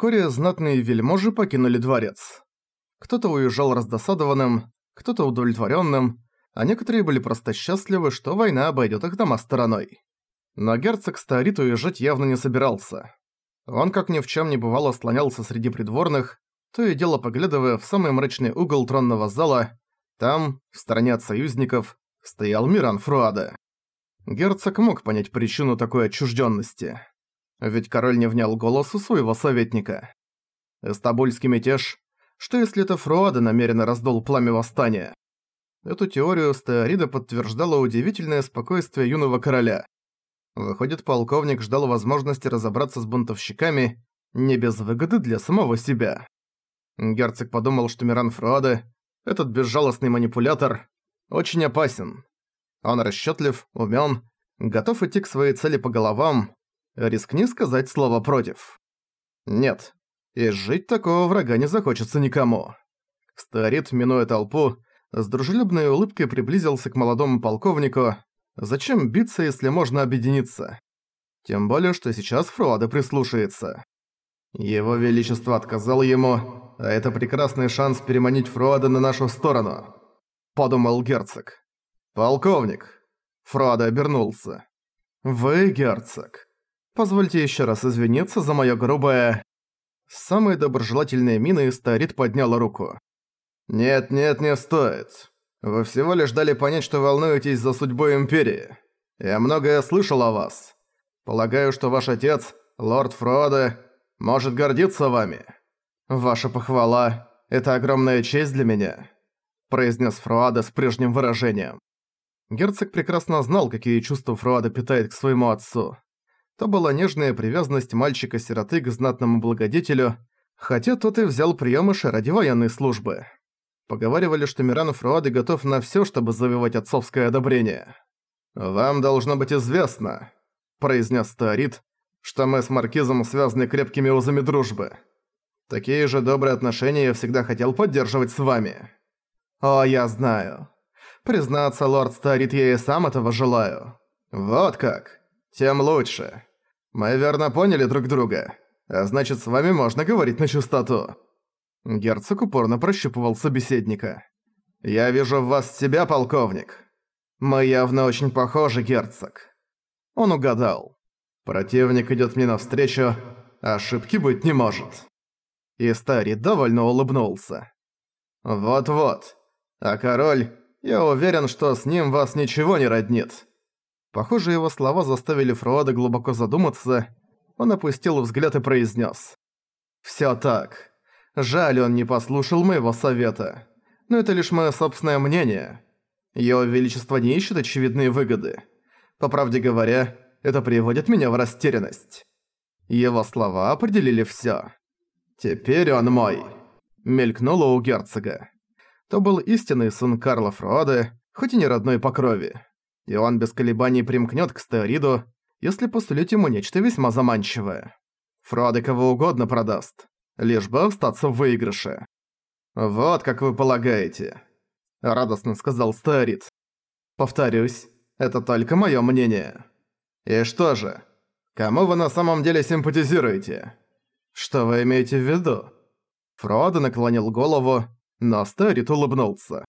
Вскоре знатные вельможи покинули дворец. Кто-то уезжал раздосадованным, кто-то удовлетворенным, а некоторые были просто счастливы, что война обойдет их дома стороной. Но герцог Старит уезжать явно не собирался. Он, как ни в чем не бывало, слонялся среди придворных, то и дело поглядывая в самый мрачный угол тронного зала, там, в стороне от союзников, стоял Миран Фруаде. Герцог мог понять причину такой отчужденности. Ведь король не внял голосу своего советника. Эстабульский мятеж, что если это Фруаде намеренно раздул пламя восстания? Эту теорию Стеорида подтверждало удивительное спокойствие юного короля. Выходит, полковник ждал возможности разобраться с бунтовщиками не без выгоды для самого себя. Герцог подумал, что Миран Фруаде, этот безжалостный манипулятор, очень опасен. Он расчётлив, умён, готов идти к своей цели по головам, рискни сказать слово «против». Нет, и жить такого врага не захочется никому. Старит, минуя толпу, с дружелюбной улыбкой приблизился к молодому полковнику. Зачем биться, если можно объединиться? Тем более, что сейчас Фруада прислушается. Его Величество отказал ему, а это прекрасный шанс переманить Фруада на нашу сторону, подумал герцог. Полковник. Фруада обернулся. Вы, герцог. Позвольте еще раз извиниться за моё грубое... С самой доброжелательной миной Старит подняла руку. «Нет, нет, не стоит. Вы всего лишь дали понять, что волнуетесь за судьбу Империи. Я многое слышал о вас. Полагаю, что ваш отец, лорд Фроде, может гордиться вами. Ваша похвала – это огромная честь для меня», – произнес Фруада с прежним выражением. Герцог прекрасно знал, какие чувства Фруада питает к своему отцу. То была нежная привязанность мальчика-сироты к знатному благодетелю, хотя тот и взял приёмыши ради военной службы. Поговаривали, что Миран Фруады готов на всё, чтобы завоевать отцовское одобрение. «Вам должно быть известно», – произнес Старит, «что мы с Маркизом связаны крепкими узами дружбы. Такие же добрые отношения я всегда хотел поддерживать с вами». «О, я знаю. Признаться, лорд Старит, я и сам этого желаю». «Вот как. Тем лучше». Мы верно поняли друг друга. А значит, с вами можно говорить на чистоту. Герцог упорно прощупывал собеседника. Я вижу в вас себя, полковник. Мы явно очень похожи, герцог. Он угадал. Противник идёт мне навстречу, ошибки быть не может. И старый довольно улыбнулся. Вот-вот. А король, я уверен, что с ним вас ничего не роднит. Похоже, его слова заставили Фруада глубоко задуматься. Он опустил взгляд и произнес: «Всё так. Жаль, он не послушал моего совета. Но это лишь моё собственное мнение. Его Величество не ищет очевидные выгоды. По правде говоря, это приводит меня в растерянность». Его слова определили всё. «Теперь он мой», — мелькнуло у герцога. То был истинный сын Карла Фруады, хоть и не родной по крови и он без колебаний примкнет к Стериду, если посулить ему нечто весьма заманчивое. Фроды кого угодно продаст, лишь бы остаться в выигрыше. «Вот как вы полагаете», — радостно сказал Стерид. «Повторюсь, это только мое мнение. И что же, кому вы на самом деле симпатизируете? Что вы имеете в виду?» Фродо наклонил голову, но Стерид улыбнулся.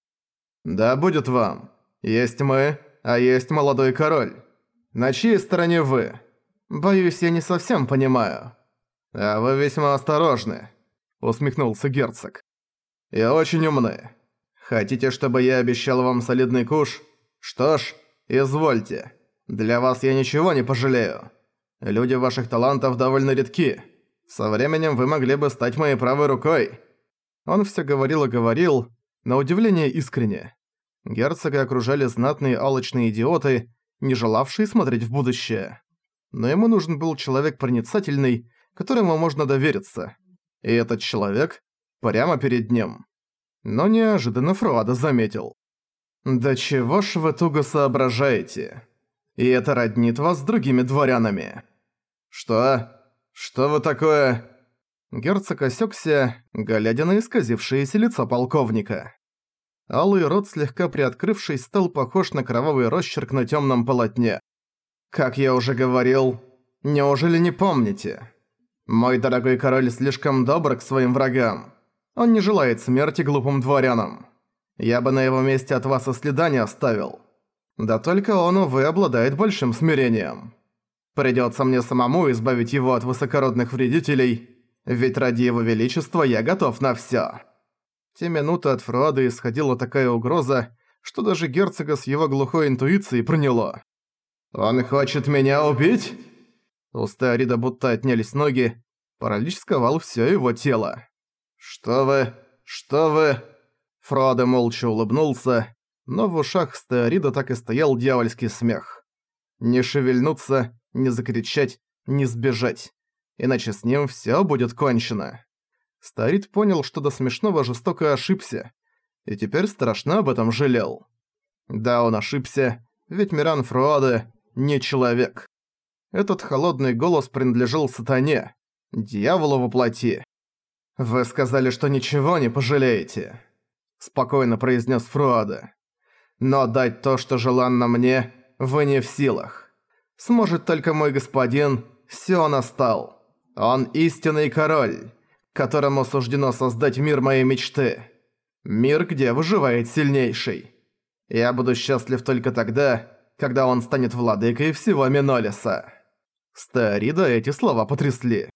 «Да будет вам. Есть мы, а есть молодой король. На чьей стороне вы? Боюсь, я не совсем понимаю. А вы весьма осторожны, усмехнулся герцог. И очень умны. Хотите, чтобы я обещал вам солидный куш? Что ж, извольте. Для вас я ничего не пожалею. Люди ваших талантов довольно редки. Со временем вы могли бы стать моей правой рукой. Он все говорил и говорил, на удивление искренне. Герцога окружали знатные алчные идиоты, не желавшие смотреть в будущее. Но ему нужен был человек проницательный, которому можно довериться. И этот человек прямо перед ним. Но неожиданно Фруада заметил. «Да чего ж вы туго соображаете? И это роднит вас с другими дворянами». «Что? Что вы такое?» Герцог осёкся, глядя на исказившееся лицо полковника. Алый рот, слегка приоткрывшись, стал похож на кровавый росчерк на темном полотне. «Как я уже говорил, неужели не помните? Мой дорогой король слишком добр к своим врагам. Он не желает смерти глупым дворянам. Я бы на его месте от вас и следа не оставил. Да только он, увы, обладает большим смирением. Придётся мне самому избавить его от высокородных вредителей, ведь ради его величества я готов на всё». Те минуты от Фруада исходила такая угроза, что даже герцога с его глухой интуицией проняло. «Он хочет меня убить?» У Стеорида будто отнялись ноги, паралич сковал всё его тело. «Что вы? Что вы?» Фродо молча улыбнулся, но в ушах Стеорида так и стоял дьявольский смех. Не шевельнуться, не закричать, не сбежать. Иначе с ним всё будет кончено. Старит понял, что до смешного жестоко ошибся, и теперь страшно об этом жалел. Да, он ошибся, ведь Миран Фруаде не человек. Этот холодный голос принадлежал сатане, дьяволу во плоти. «Вы сказали, что ничего не пожалеете», — спокойно произнес Фруаде. «Но дать то, что желанно мне, вы не в силах. Сможет только мой господин Сио настал. Он истинный король, которому суждено создать мир моей мечты. Мир, где выживает сильнейший. Я буду счастлив только тогда, когда он станет владыкой всего Минолиса». Старида эти слова потрясли.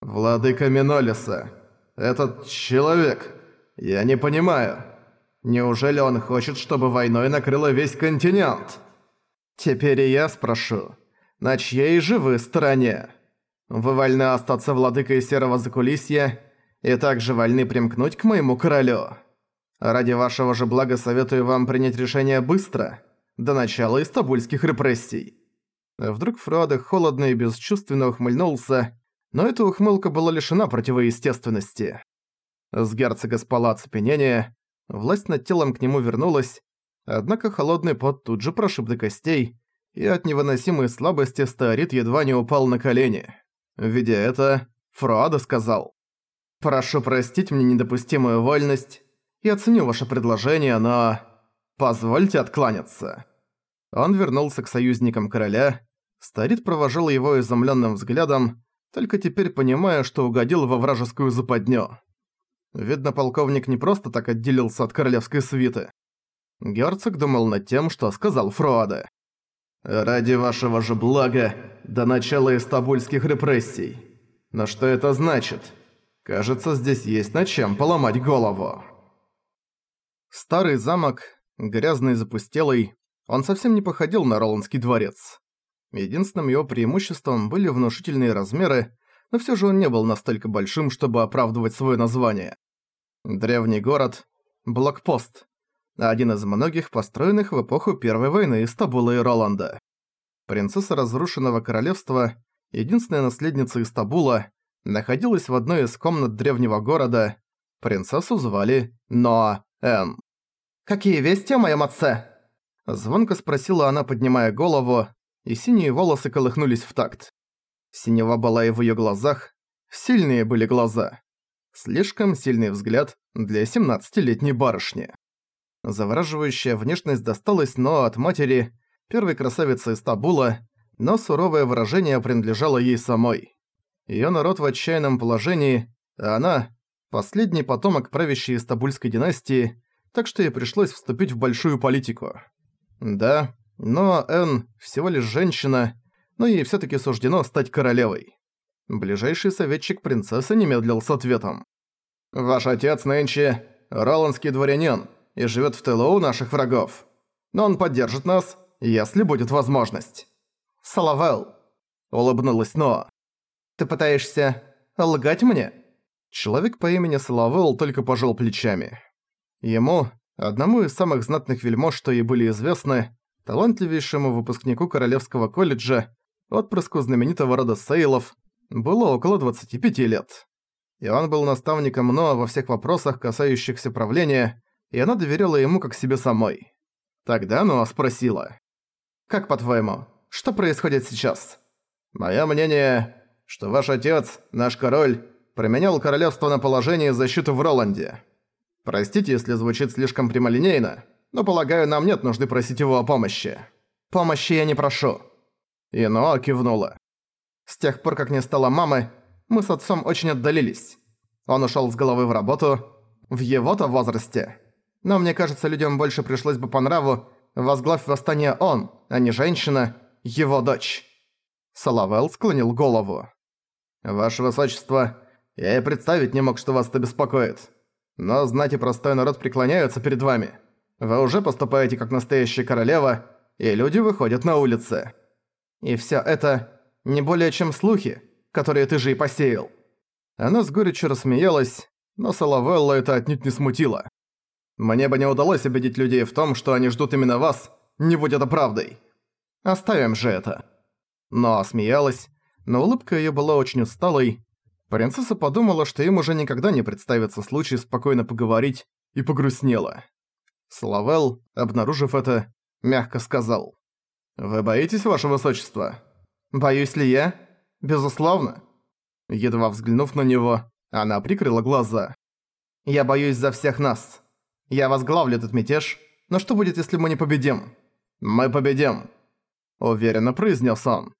«Владыка Минолиса. Этот человек. Я не понимаю. Неужели он хочет, чтобы войной накрыло весь континент?» «Теперь и я спрошу. На чьей же вы стороне? Вы вольны остаться владыкой Серого Закулисья и также вольны примкнуть к моему королю. Ради вашего же блага советую вам принять решение быстро, до начала истабульских репрессий». Вдруг Фруаде холодно и бесчувственно ухмыльнулся, но эта ухмылка была лишена противоестественности. С герцога спала оцепенение, власть над телом к нему вернулась, однако холодный пот тут же прошиб до костей, и от невыносимой слабости Стаорит едва не упал на колени. Видя это, Фруада сказал, «Прошу простить мне недопустимую вольность, я ценю ваше предложение, но... Позвольте откланяться». Он вернулся к союзникам короля. Старит провожал его изумленным взглядом, только теперь понимая, что угодил во вражескую западню. Видно, полковник не просто так отделился от королевской свиты. Герцог думал над тем, что сказал Фруаде. «Ради вашего же блага, до начала истабульских репрессий. Но что это значит? Кажется, здесь есть над чем поломать голову». Старый замок, грязный и запустелый, он совсем не походил на Роландский дворец. Единственным его преимуществом были внушительные размеры, но всё же он не был настолько большим, чтобы оправдывать своё название. Древний город – блокпост, один из многих построенных в эпоху Первой войны Истабула и Роланда. Принцесса разрушенного королевства, единственная наследница Истабула, находилась в одной из комнат древнего города. Принцессу звали Ноа Эн. «Какие вести о моем отце?» Звонко спросила она, поднимая голову, и синие волосы колыхнулись в такт. Синева была и в её глазах, сильные были глаза. Слишком сильный взгляд для 17-летней барышни. Завораживающая внешность досталась но от матери, первой красавицы из Табула, но суровое выражение принадлежало ей самой. Её народ в отчаянном положении, а она – последний потомок правящей Истабульской династии, так что ей пришлось вступить в большую политику. Да, но Энн всего лишь женщина, но ей всё-таки суждено стать королевой. Ближайший советчик принцессы не медлил с ответом. «Ваш отец нынче – роландский дворянин и живёт в тылу у наших врагов. Но он поддержит нас, если будет возможность». «Салавел», – улыбнулась Ноа. «Ты пытаешься лгать мне?» Человек по имени Салавел только пожал плечами. Ему, одному из самых знатных вельмож, что ей были известны, талантливейшему выпускнику Королевского колледжа, отпрыску знаменитого рода Сейлов, было около 25 лет. И он был наставником Ноа во всех вопросах, касающихся правления, и она доверяла ему как себе самой. Тогда Ноа спросила. «Как по-твоему, что происходит сейчас?» «Моё мнение, что ваш отец, наш король, применял королевство на положение защиты в Роланде. Простите, если звучит слишком прямолинейно, но, полагаю, нам нет нужды просить его о помощи. Помощи я не прошу». Иноа кивнула. С тех пор, как не стало мамы, Мы с отцом очень отдалились. Он ушёл с головы в работу, в его-то возрасте. Но мне кажется, людям больше пришлось бы по нраву, возглавь восстание он, а не женщина, его дочь». Салавел склонил голову. «Ваше Высочество, я и представить не мог, что вас это беспокоит. Но знать и простой народ преклоняются перед вами. Вы уже поступаете как настоящая королева, и люди выходят на улицы. И всё это не более чем слухи, которые ты же и посеял». Она с горечью рассмеялась, но Салавелла это отнюдь не смутило. «Мне бы не удалось убедить людей в том, что они ждут именно вас, не будь это правдой. Оставим же это». Но смеялась, но улыбка её была очень усталой. Принцесса подумала, что им уже никогда не представится случай спокойно поговорить, и погрустнела. Славел, обнаружив это, мягко сказал. «Вы боитесь, ваше высочество?» «Боюсь ли я?» «Безусловно». Едва взглянув на него, она прикрыла глаза. «Я боюсь за всех нас. Я возглавлю этот мятеж, но что будет, если мы не победим?» «Мы победим», — уверенно произнес он.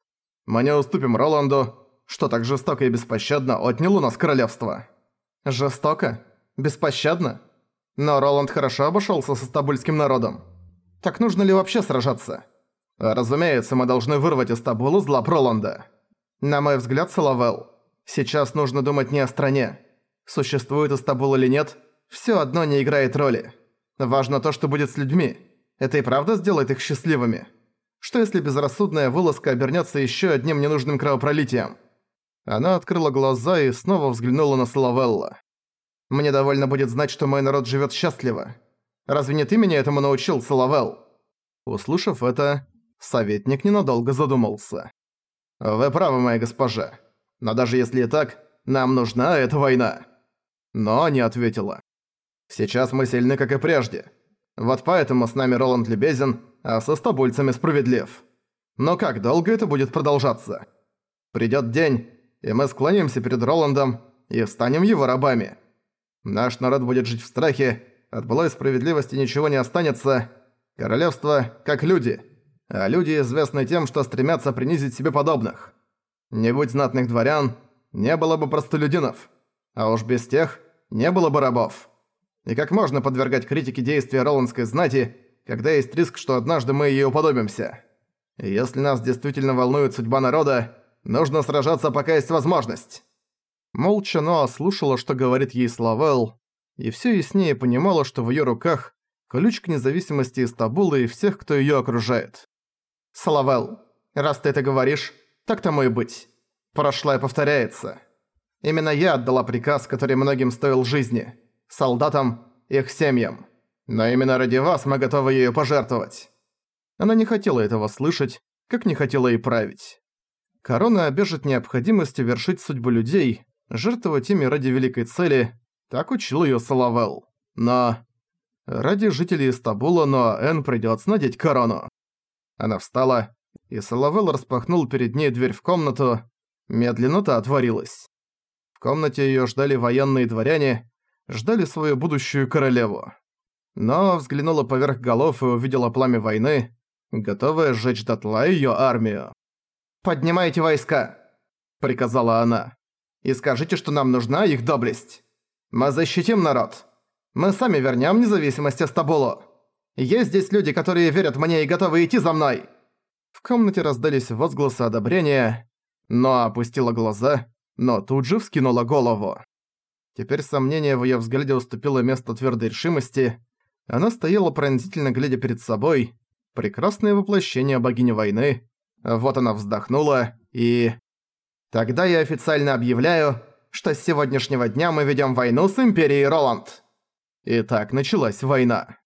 «Мы не уступим Роланду, что так жестоко и беспощадно отнял у нас королевство». «Жестоко? Беспощадно? Но Роланд хорошо обошелся со стабульским народом. Так нужно ли вообще сражаться?» «Разумеется, мы должны вырвать из Стабула зла Роланда». «На мой взгляд, Салавел, сейчас нужно думать не о стране. Существует Истабул или нет, всё одно не играет роли. Важно то, что будет с людьми. Это и правда сделает их счастливыми. Что если безрассудная вылазка обернётся ещё одним ненужным кровопролитием? Она открыла глаза и снова взглянула на Славелла. «Мне довольно будет знать, что мой народ живёт счастливо. Разве не ты меня этому научил, Славелл?» Услышав это, советник ненадолго задумался. «Вы правы, моя госпожа. Но даже если и так, нам нужна эта война». Но не ответила. «Сейчас мы сильны, как и прежде. Вот поэтому с нами Роланд любезен, а со стабульцами справедлив. Но как долго это будет продолжаться? Придёт день, и мы склонимся перед Роландом и станем его рабами. Наш народ будет жить в страхе, от былой справедливости ничего не останется. Королевство как люди, а люди известны тем, что стремятся принизить себе подобных. Не будь знатных дворян, не было бы простолюдинов, а уж без тех не было бы рабов. И как можно подвергать критике действия роландской знати, когда есть риск, что однажды мы ей уподобимся? И если нас действительно волнует судьба народа, Нужно сражаться, пока есть возможность». Молча Ноа слушала, что говорит ей Славел, и всё яснее понимала, что в её руках ключ к независимости из Табула и всех, кто её окружает. «Славел, раз ты это говоришь, так тому и быть. Прошлое повторяется. Именно я отдала приказ, который многим стоил жизни. Солдатам, их семьям. Но именно ради вас мы готовы ею пожертвовать». Она не хотела этого слышать, как не хотела и править. Корона обяжет необходимостью вершить судьбу людей, жертвовать ими ради великой цели, так учил её Салавел. Но... Ради жителей Стабула Ноаэн придётся надеть корону. Она встала, и Салавел распахнул перед ней дверь в комнату. Медленно та отворилась. В комнате её ждали военные дворяне, ждали свою будущую королеву. Но взглянула поверх голов и увидела пламя войны, готовое сжечь дотла её армию. «Поднимайте войска!» – приказала она. «И скажите, что нам нужна их доблесть. Мы защитим народ. Мы сами вернем независимость Астабулу. Есть здесь люди, которые верят мне и готовы идти за мной!» В комнате раздались возгласы одобрения, но опустила глаза, но тут же вскинула голову. Теперь сомнение в её взгляде уступило место твёрдой решимости. Она стояла пронзительно глядя перед собой, прекрасное воплощение богини войны, вот она вздохнула и... Тогда я официально объявляю, что с сегодняшнего дня мы ведем войну с Империей Роланд. И так началась война.